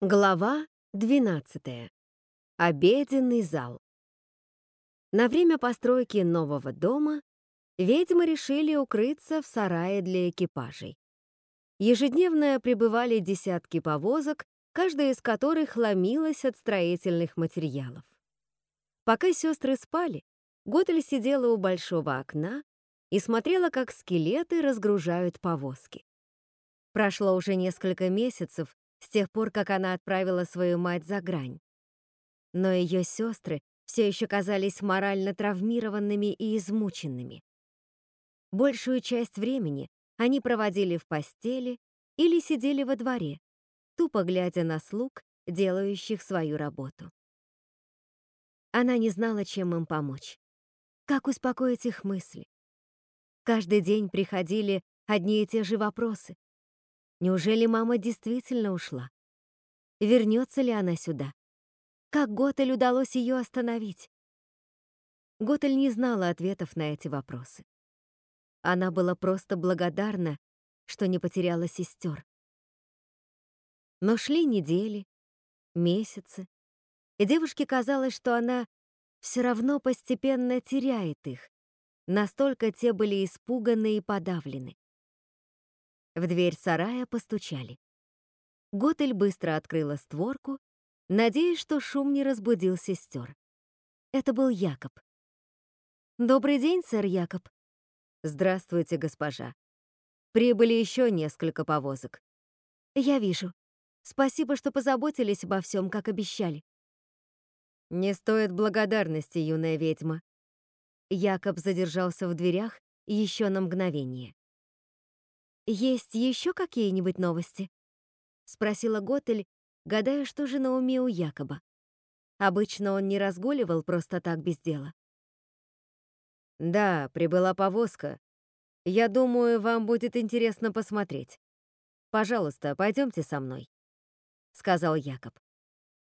Глава 12. Обеденный зал. На время постройки нового дома ведьмы решили укрыться в сарае для экипажей. Ежедневно прибывали десятки повозок, каждая из которых ломилась от строительных материалов. Пока сестры спали, Готель сидела у большого окна и смотрела, как скелеты разгружают повозки. Прошло уже несколько месяцев, с тех пор, как она отправила свою мать за грань. Но ее сестры все еще казались морально травмированными и измученными. Большую часть времени они проводили в постели или сидели во дворе, тупо глядя на слуг, делающих свою работу. Она не знала, чем им помочь. Как успокоить их мысли? Каждый день приходили одни и те же вопросы. Неужели мама действительно ушла? Вернется ли она сюда? Как Готель удалось ее остановить? Готель не знала ответов на эти вопросы. Она была просто благодарна, что не потеряла сестер. Но шли недели, месяцы, и девушке казалось, что она все равно постепенно теряет их. Настолько те были испуганы и подавлены. В дверь сарая постучали. Готель быстро открыла створку, надеясь, что шум не разбудил сестер. Это был Якоб. «Добрый день, сэр Якоб». «Здравствуйте, госпожа. Прибыли еще несколько повозок». «Я вижу. Спасибо, что позаботились обо всем, как обещали». «Не стоит благодарности, юная ведьма». Якоб задержался в дверях еще на мгновение. «Есть еще какие-нибудь новости?» — спросила Готель, гадая, что же на уме у Якоба. Обычно он не разгуливал просто так без дела. «Да, прибыла повозка. Я думаю, вам будет интересно посмотреть. Пожалуйста, пойдемте со мной», — сказал Якоб.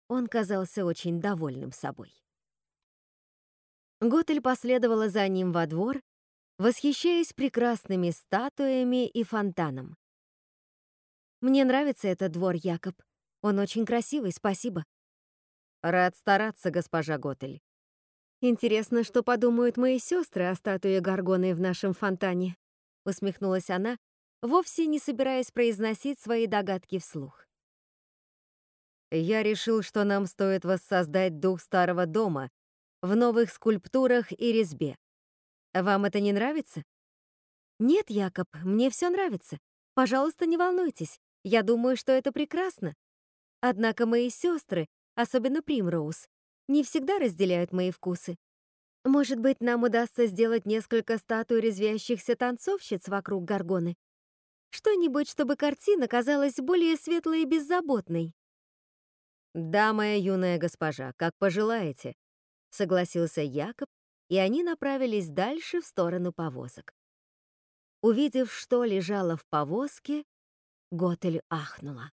Он казался очень довольным собой. Готель последовала за ним во двор, восхищаясь прекрасными статуями и фонтаном. «Мне нравится этот двор, Якоб. Он очень красивый, спасибо». «Рад стараться, госпожа Готель». «Интересно, что подумают мои сестры о статуе Гаргоны в нашем фонтане», усмехнулась она, вовсе не собираясь произносить свои догадки вслух. «Я решил, что нам стоит воссоздать дух старого дома в новых скульптурах и резьбе. Вам это не нравится? Нет, Якоб, мне все нравится. Пожалуйста, не волнуйтесь. Я думаю, что это прекрасно. Однако мои сестры, особенно Примроуз, не всегда разделяют мои вкусы. Может быть, нам удастся сделать несколько статуй резвящихся танцовщиц вокруг Гаргоны? Что-нибудь, чтобы картина казалась более светлой и беззаботной. «Да, моя юная госпожа, как пожелаете», — согласился Якоб, и они направились дальше в сторону повозок. Увидев, что лежало в повозке, Готель ахнула.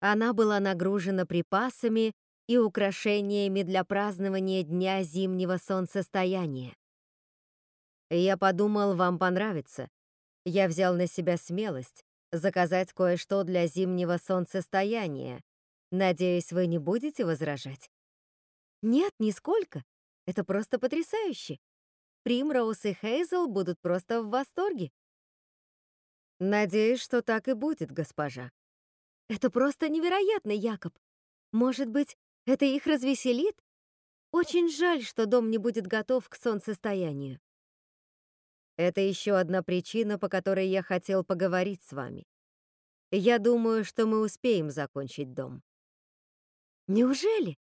Она была нагружена припасами и украшениями для празднования Дня зимнего солнцестояния. Я подумал, вам понравится. Я взял на себя смелость заказать кое-что для зимнего солнцестояния. Надеюсь, вы не будете возражать? Нет, нисколько. Это просто потрясающе. Примроуз и Хейзел будут просто в восторге. Надеюсь, что так и будет, госпожа. Это просто невероятно, Якоб. Может быть, это их развеселит? Очень жаль, что дом не будет готов к солнцестоянию. Это еще одна причина, по которой я хотел поговорить с вами. Я думаю, что мы успеем закончить дом. Неужели?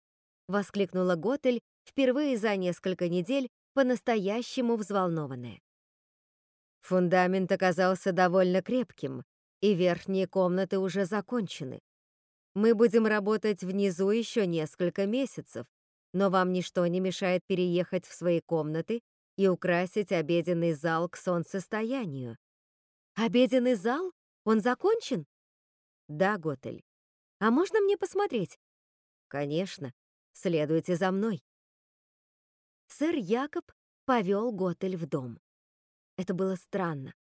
воскликнула Готель, впервые за несколько недель по-настоящему взволнованная. Фундамент оказался довольно крепким, и верхние комнаты уже закончены. Мы будем работать внизу еще несколько месяцев, но вам ничто не мешает переехать в свои комнаты и украсить обеденный зал к солнцестоянию. Обеденный зал? Он закончен? Да, Готель. А можно мне посмотреть? Конечно. Следуйте за мной сэр Якоб повел Готель в дом. Это было странно.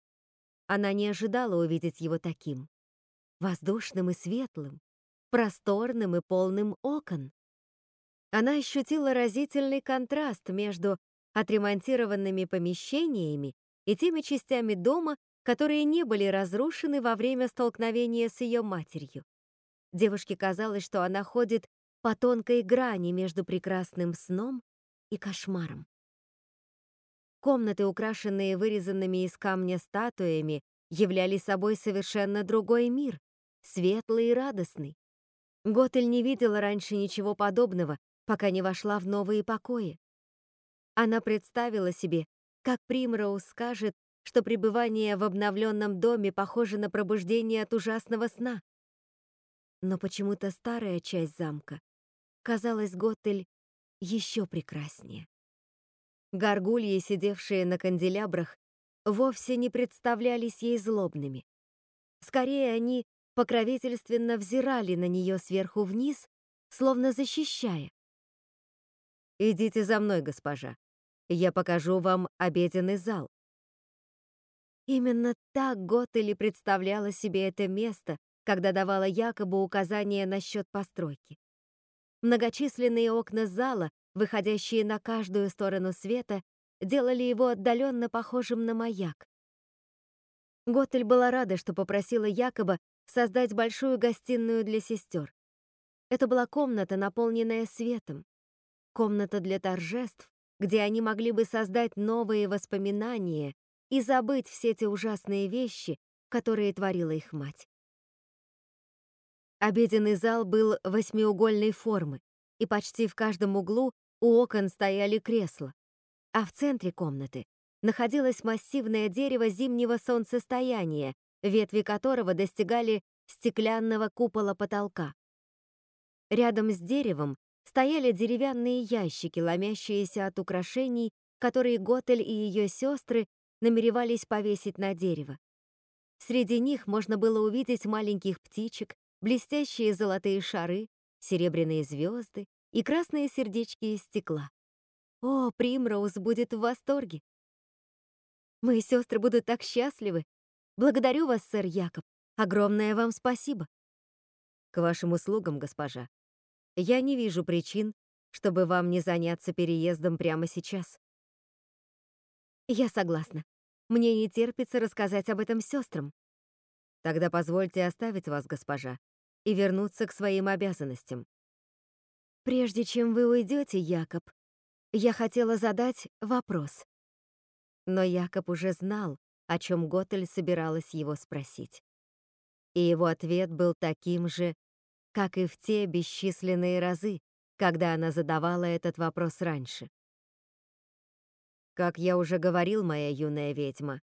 Она не ожидала увидеть его таким. Воздушным и светлым. просторным и полным окон. Она ощутила разительный контраст между отремонтированными помещениями и теми частями дома, которые не были разрушены во время столкновения с ее матерью. Девушке казалось, что она ходит по тонкой грани между прекрасным сном и кошмаром. Комнаты, украшенные вырезанными из камня статуями, являли собой совершенно другой мир, светлый и радостный. Готель не видела раньше ничего подобного, пока не вошла в новые покои. Она представила себе, как Примроуз скажет, что пребывание в обновленном доме похоже на пробуждение от ужасного сна. Но почему-то старая часть замка казалась Готель еще прекраснее. Горгульи, сидевшие на канделябрах, вовсе не представлялись ей злобными. Скорее, они покровительственно взирали на нее сверху вниз, словно защищая. «Идите за мной, госпожа. Я покажу вам обеденный зал». Именно так Готели представляла себе это место, когда давала якобы указания насчет постройки. Многочисленные окна зала выходящие на каждую сторону света, делали его отдаленно похожим на маяк. Готель была рада, что попросила Якоба создать большую гостиную для сестер. Это была комната, наполненная светом. Комната для торжеств, где они могли бы создать новые воспоминания и забыть все те ужасные вещи, которые творила их мать. Обеденный зал был восьмиугольной формы, и почти в каждом углу у окон стояли кресла, а в центре комнаты находилось массивное дерево зимнего солнцестояния, ветви которого достигали стеклянного купола потолка. Рядом с деревом стояли деревянные ящики, ломящиеся от украшений, которые Готель и ее сестры намеревались повесить на дерево. Среди них можно было увидеть маленьких птичек, блестящие золотые шары, серебряные звезды и красные сердечки из стекла. О, Примроуз будет в восторге. Мои сестры будут так счастливы. Благодарю вас, сэр Якоб. Огромное вам спасибо. К вашим услугам, госпожа. Я не вижу причин, чтобы вам не заняться переездом прямо сейчас. Я согласна. Мне не терпится рассказать об этом сестрам. Тогда позвольте оставить вас, госпожа, и вернуться к своим обязанностям. Прежде чем вы уйдете, Якоб, я хотела задать вопрос. Но Якоб уже знал, о чем Готель собиралась его спросить. И его ответ был таким же, как и в те бесчисленные разы, когда она задавала этот вопрос раньше. Как я уже говорил, моя юная ведьма,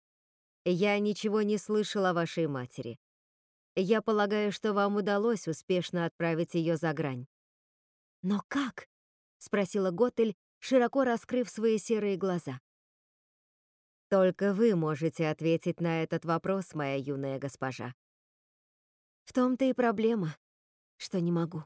я ничего не слышал о вашей матери. Я полагаю, что вам удалось успешно отправить ее за грань. «Но как?» — спросила Готель, широко раскрыв свои серые глаза. «Только вы можете ответить на этот вопрос, моя юная госпожа». «В том-то и проблема, что не могу».